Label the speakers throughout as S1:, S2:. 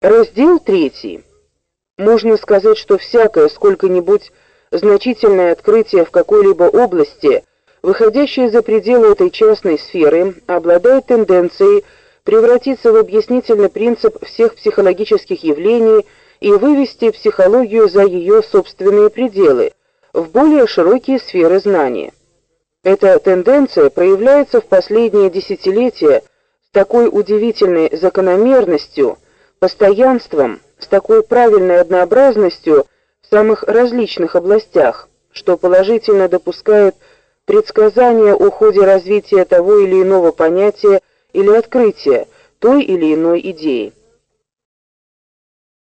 S1: Раздел 3. Можно сказать, что всякое сколько-нибудь значительное открытие в какой-либо области, выходящее за пределы этой частной сферы, обладает тенденцией превратиться в объяснительный принцип всех психологических явлений и вывести психологию за ее собственные пределы в более широкие сферы знания. Эта тенденция проявляется в последние десятилетия с такой удивительной закономерностью, постоянством, с такой правильной однообразностью в самых различных областях, что положительно допускает предсказания о ходе развития того или иного понятия или открытия той или иной идеи.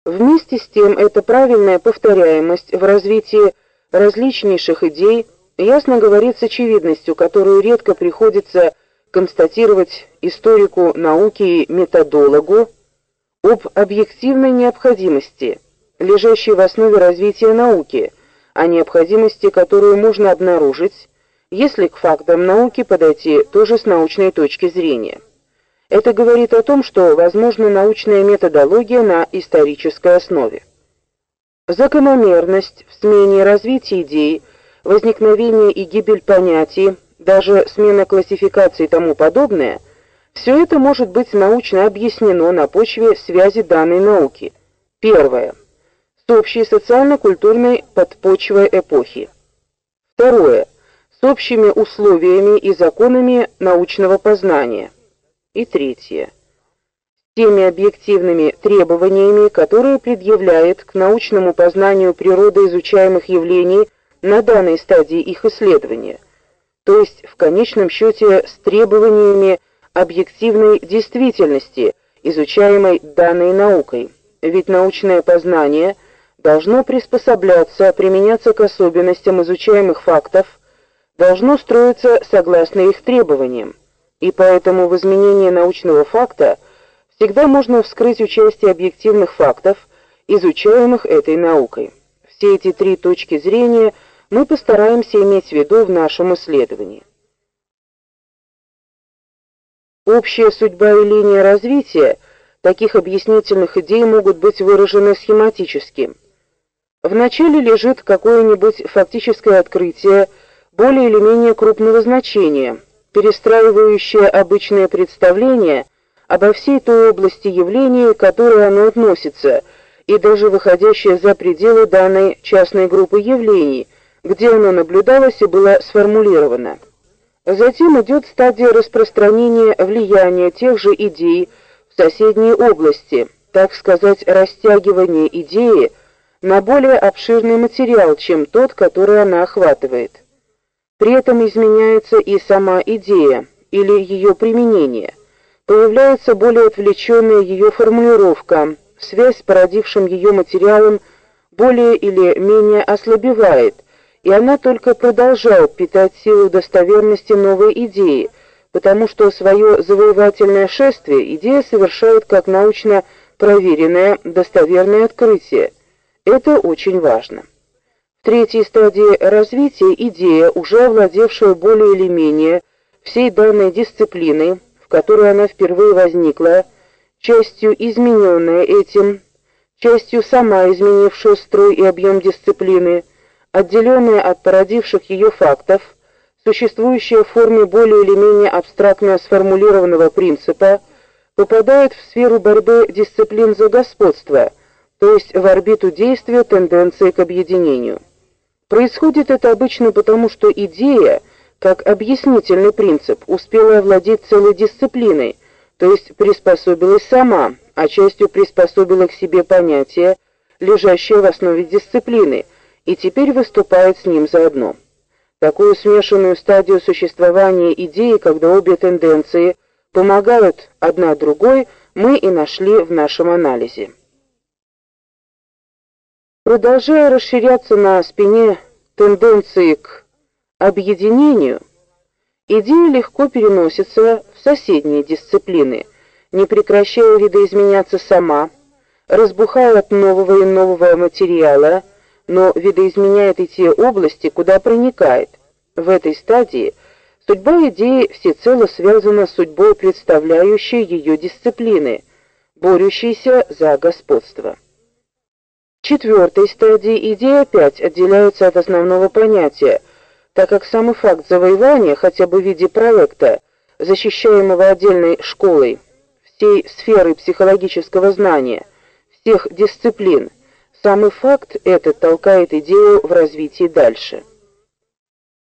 S1: Вместе с тем, эта правильная повторяемость в развитии различнейших идей ясно говорит с очевидностью, которую редко приходится констатировать историку науки и методологу, об объективной необходимости, лежащей в основе развития науки, о необходимости, которую можно обнаружить, если к фактам науки подойти тоже с научной точки зрения. Это говорит о том, что возможна научная методология на исторической основе. Закономерность в смене развития идей, возникновение и гибель понятий, даже смена классификации и тому подобное – все это может быть научно объяснено на почве связи данной науки. Первое. С общей социально-культурной подпочвой эпохи. Второе. С общими условиями и законами научного познания. И третье. С теми объективными требованиями, которые предъявляет к научному познанию природы изучаемых явлений на данной стадии их исследования. То есть, в конечном счете, с требованиями объективной действительности, изучаемой данной наукой. Ведь научное познание должно приспосабляться, применяться к особенностям изучаемых фактов, должно строиться согласно их требованиям. И поэтому в изменении научного факта всегда можно вскрыть участие объективных фактов, изучаемых этой наукой. Все эти три точки зрения мы постараемся иметь в виду в нашем исследовании. Общая судьба и линия развития таких объяснительных идей могут быть выражены схематически. Вначале лежит какое-нибудь фактическое открытие более или менее крупного значения, перестраивающее обычное представление обо всей той области явления, к которой оно относится, и даже выходящее за пределы данной частной группы явлений, где оно наблюдалось и было сформулировано. Затем идет стадия распространения влияния тех же идей в соседние области, так сказать, растягивание идеи на более обширный материал, чем тот, который она охватывает. При этом изменяется и сама идея или ее применение. Появляется более отвлеченная ее формулировка, связь с породившим ее материалом более или менее ослабевает, и она только продолжает питать силу достоверности новой идеи, потому что свое завоевательное шествие идея совершает как научно проверенное достоверное открытие. Это очень важно. В третьей стадии развития идея, уже овладевшая более или менее всей данной дисциплиной, в которой она впервые возникла, частью измененная этим, частью сама изменившая строй и объем дисциплины, отделенная от породивших ее фактов, существующая в форме более или менее абстрактно сформулированного принципа, попадает в сферу борьбы дисциплин за господство, то есть в орбиту действия тенденции к объединению. Происходит это обычно потому, что идея, как объяснительный принцип, успела овладеть целой дисциплиной, то есть приспособилась сама, а частью приспособила к себе понятие, лежащее в основе дисциплины – и теперь выступает с ним заодно. Такую смешанную стадию существования идеи, когда обе тенденции помогают одна другой, мы и нашли в нашем анализе. Продолжая расширяться на спине тенденции к объединению, идея легко переносится в соседние дисциплины, не прекращая видоизменяться сама, разбухая от нового и нового материала, но видоизменяет и те области, куда проникает. В этой стадии судьба идеи всецело связана с судьбой представляющей ее дисциплины, борющийся за господство. В четвертой стадии идея опять отделяется от основного понятия, так как самый факт завоевания, хотя бы в виде проекта, защищаемого отдельной школой, всей сферы психологического знания, всех дисциплин, самый факт этот толкает идею в развитии дальше.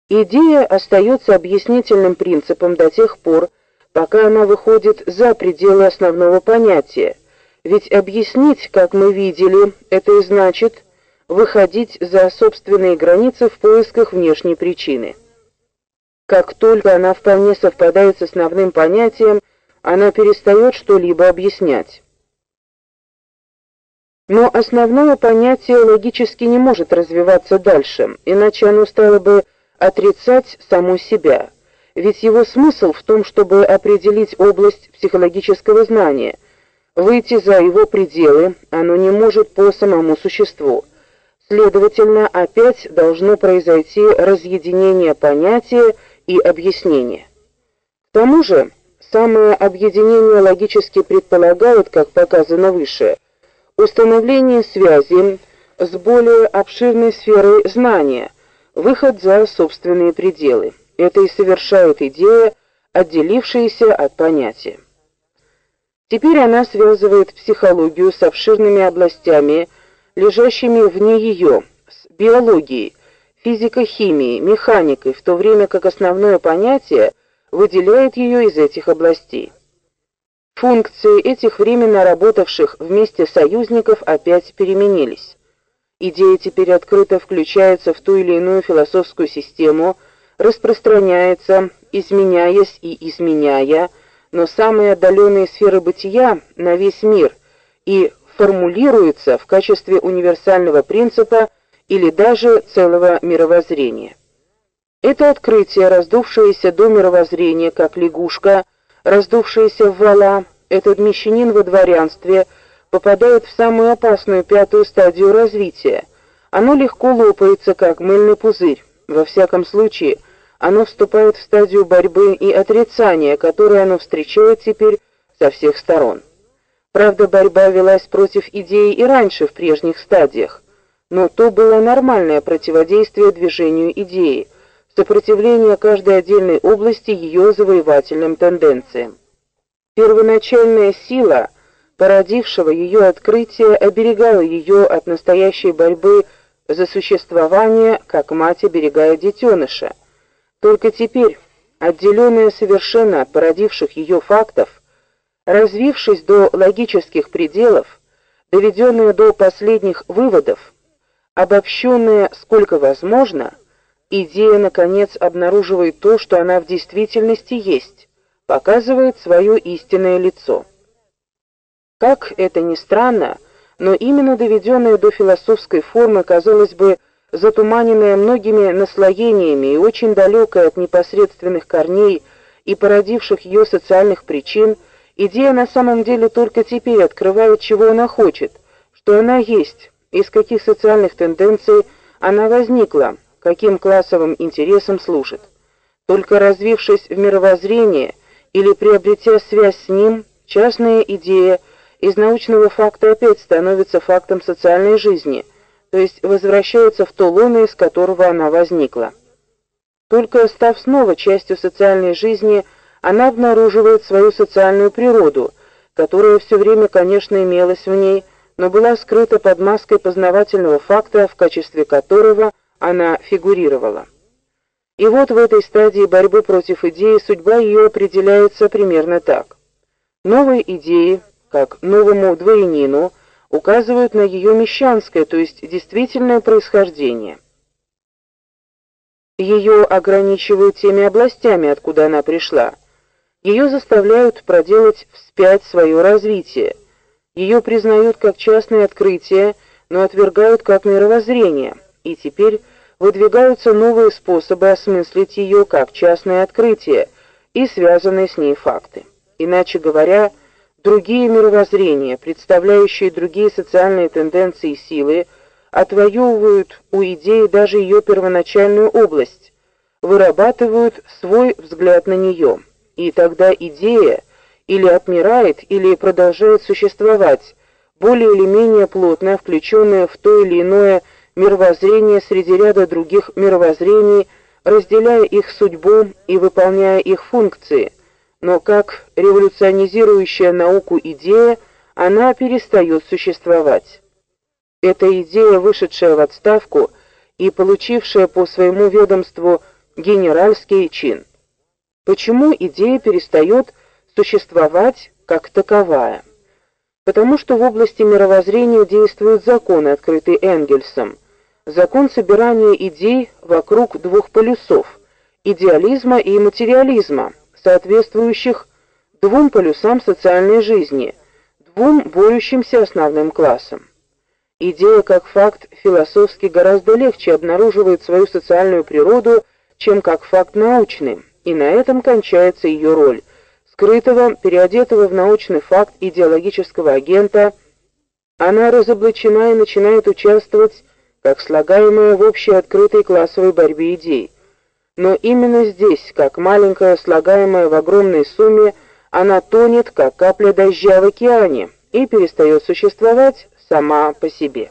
S1: Идея остается объяснительным принципом до тех пор, пока она выходит за пределы основного понятия. Ведь объяснить, как мы видели, это и значит выходить за собственные границы в поисках внешней причины. Как только она вполне совпадает с основным понятием, она перестает что-либо объяснять. Но основное понятие логически не может развиваться дальше, иначе оно стало бы отрицать само себя. Ведь его смысл в том, чтобы определить область психологического знания. Выйти за его пределы оно не может по самому существу. Следовательно, опять должно произойти разъединение понятия и объяснения. К тому же, самое объединение логически предполагает, как показано выше, установление связи с более обширной сферой знания – выход за собственные пределы. Это и совершает идея, отделившаяся от понятия. Теперь она связывает психологию с обширными областями, лежащими вне ее, с биологией, физико-химией, механикой, в то время как основное понятие выделяет ее из этих областей. Функции этих временно работавших вместе союзников опять переменились. Идея теперь открыто включается в ту или иную философскую систему, распространяется, изменяясь и изменяя, но самые отдаленные сферы бытия на весь мир и формулируется в качестве универсального принципа или даже целого мировоззрения. Это открытие, раздувшееся до мировоззрения, как лягушка, раздувшаяся вала, этот мещанин во дворянстве – попадает в самую опасную пятую стадию развития. Оно легко лопается, как мыльный пузырь. Во всяком случае, оно вступает в стадию борьбы и отрицания, которую оно встречает теперь со всех сторон. Правда, борьба велась против идеи и раньше в прежних стадиях, но то было нормальное противодействие движению идеи, сопротивление каждой отдельной области ее завоевательным тенденциям. Первоначальная сила – породившего ее открытие, оберегала ее от настоящей борьбы за существование, как мать оберегает детеныша. Только теперь, отделенная совершенно от породивших ее фактов, развившись до логических пределов, доведенная до последних выводов, обобщенная сколько возможно, идея наконец обнаруживает то, что она в действительности есть, показывает свое истинное лицо. Как это ни странно, но именно доведенная до философской формы, казалось бы, затуманенная многими наслоениями и очень далекая от непосредственных корней и породивших ее социальных причин, идея на самом деле только теперь открывает, чего она хочет, что она есть, из каких социальных тенденций она возникла, каким классовым интересам служит. Только развившись в мировоззрение или приобретя связь с ним, частная идея – из научного факта опять становится фактом социальной жизни, то есть возвращается в то лоно, из которого она возникла. Только став снова частью социальной жизни, она обнаруживает свою социальную природу, которая все время, конечно, имелась в ней, но была скрыта под маской познавательного факта, в качестве которого она фигурировала. И вот в этой стадии борьбы против идеи судьба ее определяется примерно так. Новые идеи, как новому дворянину, указывают на ее мещанское, то есть действительное происхождение. Ее ограничивают теми областями, откуда она пришла. Ее заставляют проделать вспять свое развитие. Ее признают как частное открытие, но отвергают как мировоззрение. И теперь выдвигаются новые способы осмыслить ее как частное открытие и связанные с ней факты. Иначе говоря, Другие мировоззрения, представляющие другие социальные тенденции и силы, отвоевывают у идеи даже ее первоначальную область, вырабатывают свой взгляд на нее. И тогда идея, или отмирает, или продолжает существовать, более или менее плотно включенная в то или иное мировоззрение среди ряда других мировоззрений, разделяя их судьбу и выполняя их функции, но как революционизирующая науку идея, она перестает существовать. Эта идея, вышедшая в отставку и получившая по своему ведомству генеральский чин. Почему идея перестает существовать как таковая? Потому что в области мировоззрения действуют законы, открытые Энгельсом. Закон собирания идей вокруг двух полюсов идеализма и материализма, соответствующих двум полюсам социальной жизни, двум борющимся основным классам. Идея как факт философски гораздо легче обнаруживает свою социальную природу, чем как факт научный, и на этом кончается ее роль. Скрытого, переодетого в научный факт идеологического агента, она разоблачена и начинает участвовать как слагаемая в общей открытой классовой борьбе идей. Но именно здесь, как маленькая слагаемая в огромной сумме, она тонет, как капля дождя в океане, и перестает существовать сама по себе.